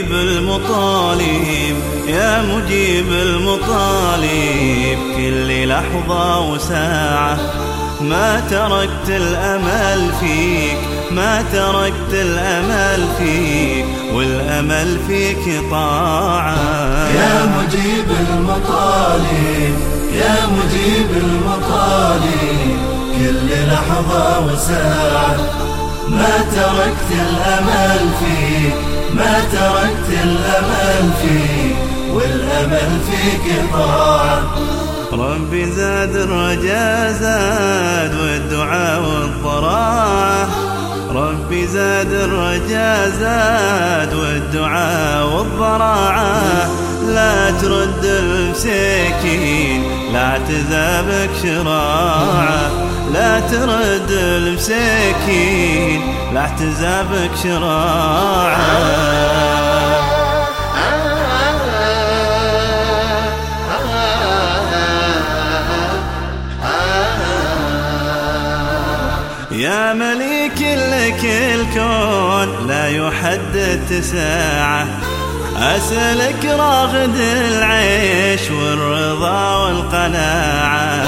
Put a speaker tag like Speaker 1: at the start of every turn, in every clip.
Speaker 1: مجيب المطالب يا مجيب المطالب. كل لحظة وساعة ما تركت الأمل فيك ما تركت الأمل فيك والأمل فيك طاعة.
Speaker 2: يا مجيب المطالب يا مجيب المطالب. كل لحظة وساعة ما تركت الأمل فيك. ما تركت الأمل فيك والأمل فيك طاعة
Speaker 1: ربي زاد الرجاء زاد والدعاء والضراعة ربي زاد الرجاء زاد والدعاء والضراعة لا ترد المساكين لا تذابك شراعة لا ترد المساكين لا تذابك شراعة يا مليك لك الكون لا يحدد ساعة. أسألك راغد العيش والرضا والقناعة.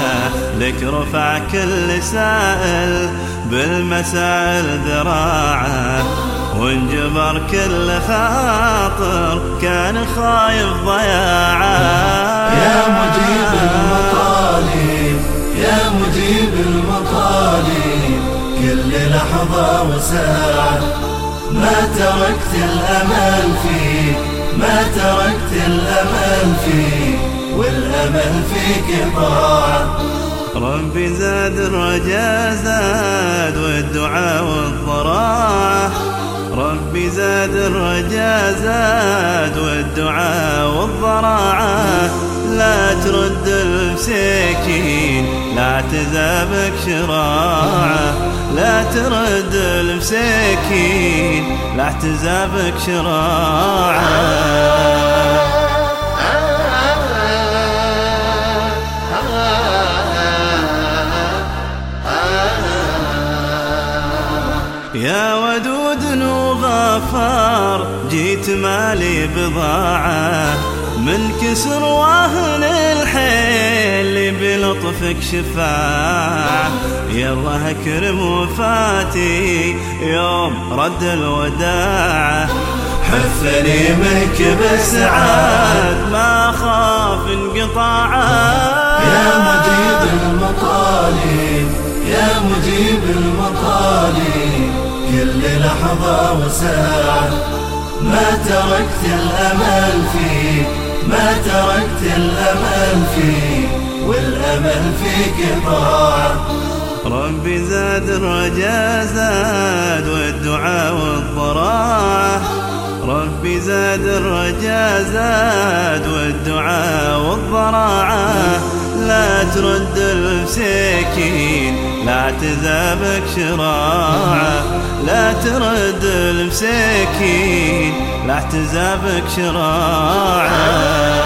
Speaker 1: لك رفع كل سائل بالمسائل ذراعة وانجبر كل خاطر كان خايف ضياعه
Speaker 2: لحظة وساعة ما تركت الأمل فيك ما تركت الأمل فيك والأمل فيك طاعة
Speaker 1: ربي زاد الرجاء زاد والدعاء والضراعة. ربي زاد الرجاء زاد والدعاء والضراعة. لا ترد المساكين لا تذابك شراعة لا ترد المساكين لا تذابك شراعة. يا ودود وغفار جيت مالي بضاعة. من كسر واهن الحيل بلطفك شفاعة يلا اكرم وفاتي يوم رد الوداع. حفني منك بسعاد ما خاف انقطاعه
Speaker 2: يا مجيب المطالب يا مجيب المطالب كل لحظة وساعة ما تركت الأمل فيك. ما تركت الأمل فيك والأمل فيك طاعة
Speaker 1: ربي زاد الرجاء زاد والدعاء والضراعة ربي زاد الرجاء زاد والدعاء والضراعة لا ترد المساكين لا تذابك شراعة لا ترد المساكين لا تذابك شراعة.